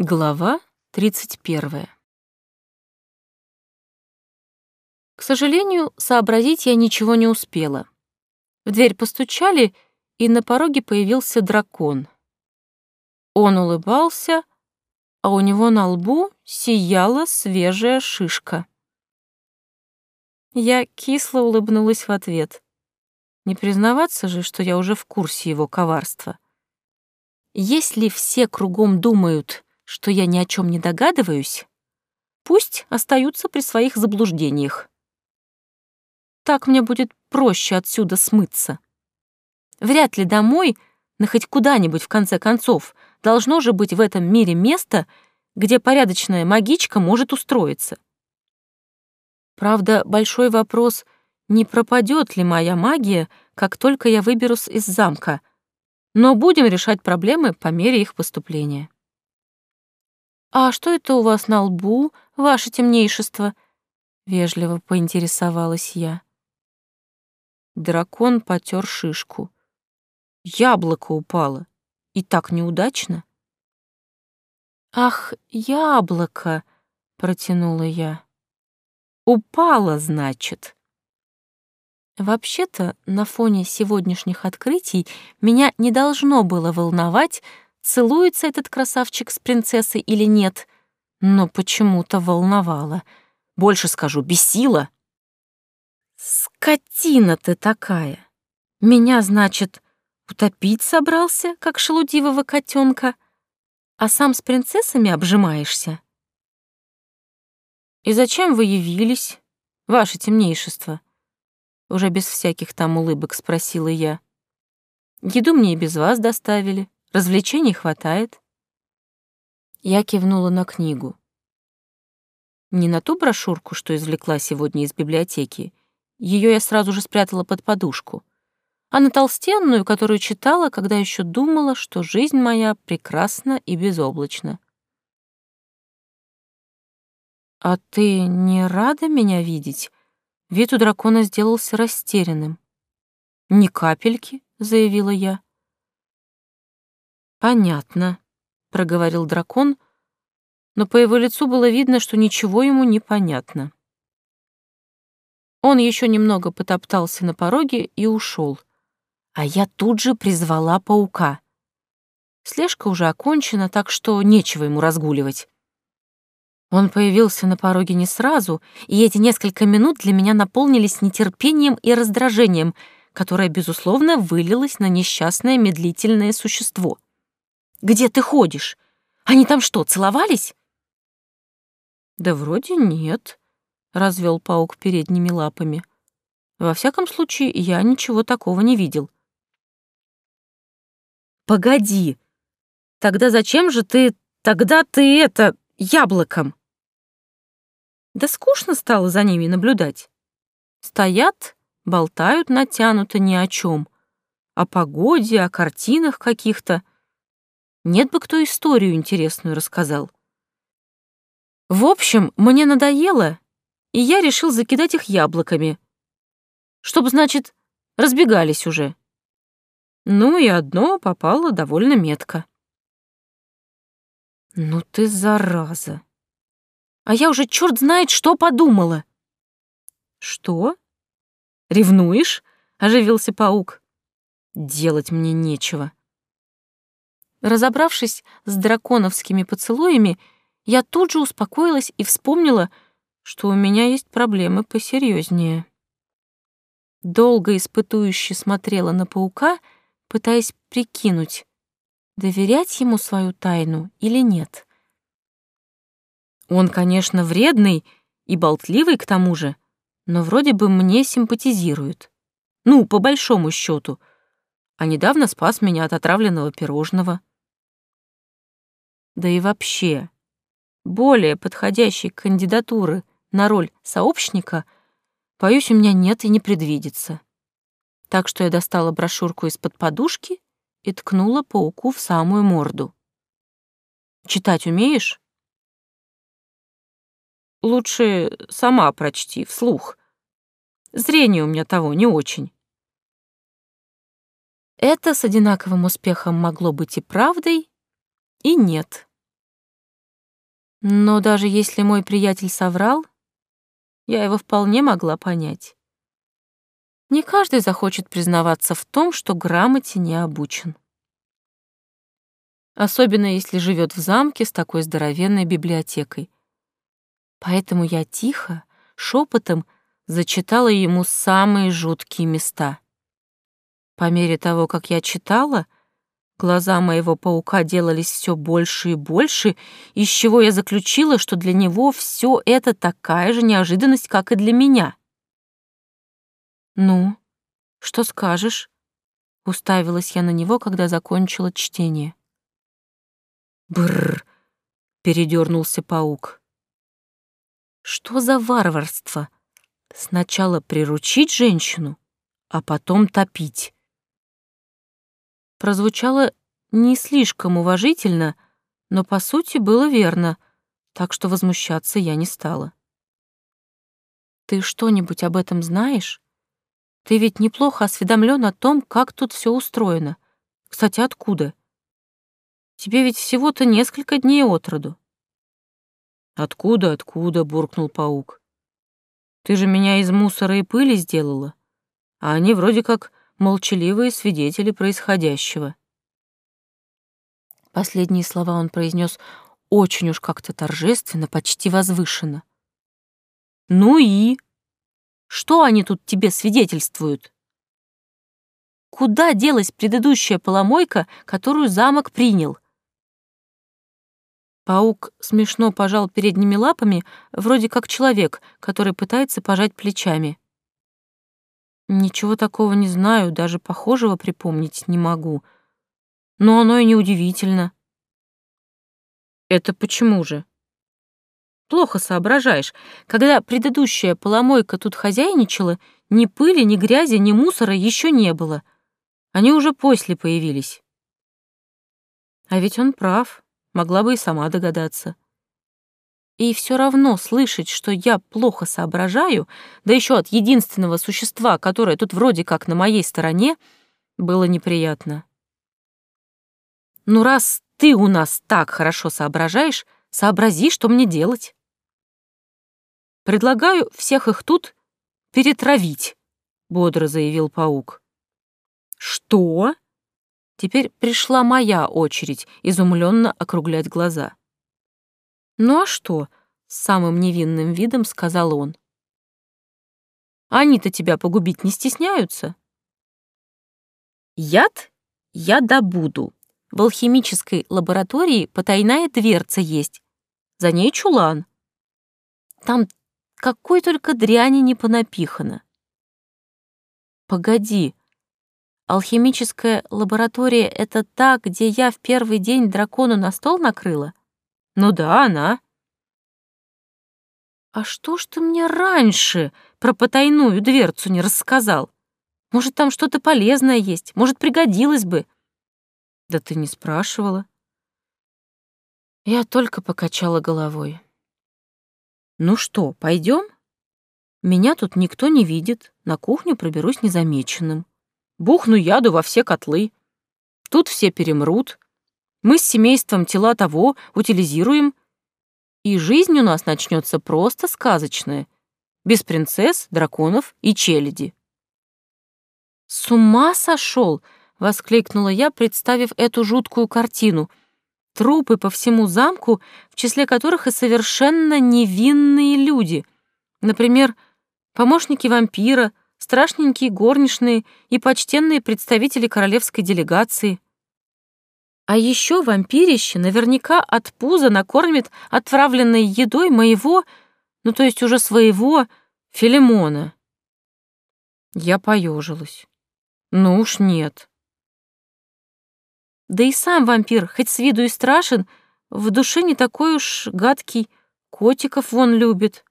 Глава 31. К сожалению, сообразить я ничего не успела. В дверь постучали, и на пороге появился дракон. Он улыбался, а у него на лбу сияла свежая шишка. Я кисло улыбнулась в ответ. Не признаваться же, что я уже в курсе его коварства. Если все кругом думают, что я ни о чем не догадываюсь, пусть остаются при своих заблуждениях. Так мне будет проще отсюда смыться. Вряд ли домой, на хоть куда-нибудь в конце концов, должно же быть в этом мире место, где порядочная магичка может устроиться. Правда, большой вопрос, не пропадет ли моя магия, как только я выберусь из замка, но будем решать проблемы по мере их поступления. «А что это у вас на лбу, ваше темнейшество?» — вежливо поинтересовалась я. Дракон потер шишку. Яблоко упало. И так неудачно. «Ах, яблоко!» — протянула я. «Упало, значит». Вообще-то, на фоне сегодняшних открытий меня не должно было волновать, целуется этот красавчик с принцессой или нет, но почему-то волновало. Больше скажу, бесило. Скотина ты такая. Меня, значит, утопить собрался, как шелудивого котенка, а сам с принцессами обжимаешься? И зачем вы явились, ваше темнейшество? Уже без всяких там улыбок спросила я. Еду мне и без вас доставили. Развлечений хватает. Я кивнула на книгу. Не на ту брошюрку, что извлекла сегодня из библиотеки. Ее я сразу же спрятала под подушку. А на толстенную, которую читала, когда еще думала, что жизнь моя прекрасна и безоблачна. «А ты не рада меня видеть?» Вид у дракона сделался растерянным. «Ни капельки», — заявила я. «Понятно», — проговорил дракон, но по его лицу было видно, что ничего ему не понятно. Он еще немного потоптался на пороге и ушел, а я тут же призвала паука. Слежка уже окончена, так что нечего ему разгуливать. Он появился на пороге не сразу, и эти несколько минут для меня наполнились нетерпением и раздражением, которое, безусловно, вылилось на несчастное медлительное существо — где ты ходишь? Они там что, целовались?» «Да вроде нет», — развел паук передними лапами. «Во всяком случае, я ничего такого не видел». «Погоди! Тогда зачем же ты... Тогда ты это... яблоком?» Да скучно стало за ними наблюдать. Стоят, болтают натянуто ни о чем. О погоде, о картинах каких-то. Нет бы кто историю интересную рассказал. В общем, мне надоело, и я решил закидать их яблоками. Чтоб, значит, разбегались уже. Ну и одно попало довольно метко. Ну ты зараза. А я уже черт знает, что подумала. Что? Ревнуешь? Оживился паук. Делать мне нечего. Разобравшись с драконовскими поцелуями, я тут же успокоилась и вспомнила, что у меня есть проблемы посерьезнее. Долго испытующе смотрела на паука, пытаясь прикинуть, доверять ему свою тайну или нет. Он, конечно, вредный и болтливый к тому же, но вроде бы мне симпатизирует. Ну, по большому счету. А недавно спас меня от отравленного пирожного. Да и вообще, более подходящей кандидатуры на роль сообщника, боюсь, у меня нет и не предвидится. Так что я достала брошюрку из-под подушки и ткнула пауку в самую морду. «Читать умеешь?» «Лучше сама прочти, вслух. Зрение у меня того не очень». Это с одинаковым успехом могло быть и правдой, и нет. Но даже если мой приятель соврал, я его вполне могла понять. Не каждый захочет признаваться в том, что грамоте не обучен. Особенно если живет в замке с такой здоровенной библиотекой. Поэтому я тихо, шепотом зачитала ему самые жуткие места. По мере того, как я читала, глаза моего паука делались все больше и больше, из чего я заключила, что для него все это такая же неожиданность, как и для меня. «Ну, что скажешь?» — уставилась я на него, когда закончила чтение. «Бррр!» — передернулся паук. «Что за варварство?» Сначала приручить женщину, а потом топить. Прозвучало не слишком уважительно, но по сути было верно, так что возмущаться я не стала. Ты что-нибудь об этом знаешь? Ты ведь неплохо осведомлен о том, как тут все устроено. Кстати, откуда? Тебе ведь всего-то несколько дней от роду. Откуда, откуда, буркнул паук. Ты же меня из мусора и пыли сделала, а они вроде как молчаливые свидетели происходящего. Последние слова он произнес очень уж как-то торжественно, почти возвышенно. «Ну и? Что они тут тебе свидетельствуют?» Куда делась предыдущая поломойка, которую замок принял? Паук смешно пожал передними лапами, вроде как человек, который пытается пожать плечами. Ничего такого не знаю, даже похожего припомнить не могу. Но оно и не удивительно. Это почему же? Плохо соображаешь. Когда предыдущая поломойка тут хозяйничала, ни пыли, ни грязи, ни мусора еще не было. Они уже после появились. А ведь он прав могла бы и сама догадаться. И все равно слышать, что я плохо соображаю, да еще от единственного существа, которое тут вроде как на моей стороне, было неприятно. Ну раз ты у нас так хорошо соображаешь, сообрази, что мне делать. Предлагаю всех их тут перетравить, бодро заявил паук. Что? Теперь пришла моя очередь изумленно округлять глаза. «Ну а что?» — с самым невинным видом сказал он. «Они-то тебя погубить не стесняются?» «Яд я добуду. В алхимической лаборатории потайная дверца есть. За ней чулан. Там какой только дряни не понапихано». «Погоди», Алхимическая лаборатория — это та, где я в первый день дракону на стол накрыла? Ну да, она. А что ж ты мне раньше про потайную дверцу не рассказал? Может, там что-то полезное есть, может, пригодилось бы. Да ты не спрашивала. Я только покачала головой. Ну что, пойдем? Меня тут никто не видит, на кухню проберусь незамеченным. Бухну яду во все котлы. Тут все перемрут. Мы с семейством тела того утилизируем. И жизнь у нас начнется просто сказочная. Без принцесс, драконов и челяди. «С ума сошел!» — воскликнула я, представив эту жуткую картину. Трупы по всему замку, в числе которых и совершенно невинные люди. Например, помощники вампира — страшненькие горничные и почтенные представители королевской делегации. А еще вампирище наверняка от пуза накормит отравленной едой моего, ну то есть уже своего, Филимона. Я поежилась. Ну уж нет. Да и сам вампир, хоть с виду и страшен, в душе не такой уж гадкий, котиков вон любит.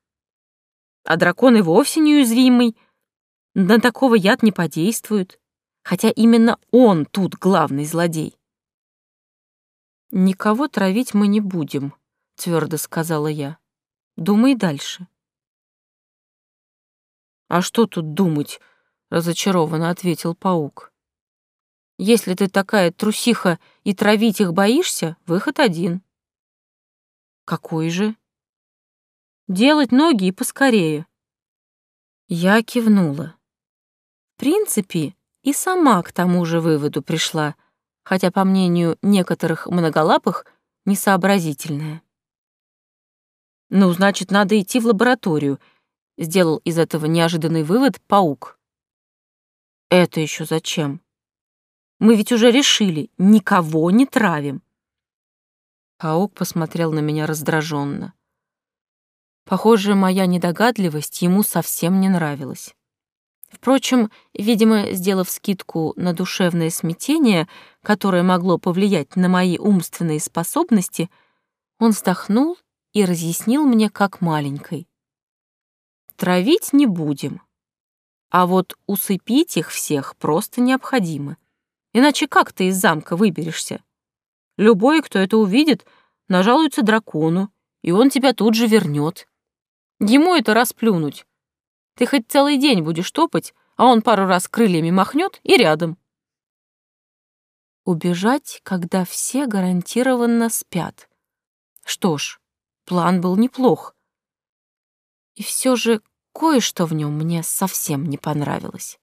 А дракон и вовсе неуязвимый — на такого яд не подействует, хотя именно он тут главный злодей. «Никого травить мы не будем», — твердо сказала я. «Думай дальше». «А что тут думать?» — разочарованно ответил паук. «Если ты такая трусиха и травить их боишься, выход один. Какой же? Делать ноги и поскорее. Я кивнула. В принципе, и сама к тому же выводу пришла, хотя, по мнению некоторых многолапых, несообразительная. «Ну, значит, надо идти в лабораторию», — сделал из этого неожиданный вывод паук. «Это еще зачем? Мы ведь уже решили, никого не травим». Паук посмотрел на меня раздраженно. Похоже, моя недогадливость ему совсем не нравилась. Впрочем, видимо, сделав скидку на душевное смятение, которое могло повлиять на мои умственные способности, он вздохнул и разъяснил мне как маленькой. Травить не будем, а вот усыпить их всех просто необходимо. Иначе как ты из замка выберешься? Любой, кто это увидит, нажалуется дракону, и он тебя тут же вернет. Ему это расплюнуть. Ты хоть целый день будешь топать, а он пару раз крыльями махнет и рядом. Убежать, когда все гарантированно спят. Что ж, План был неплох. И все же кое-что в нем мне совсем не понравилось.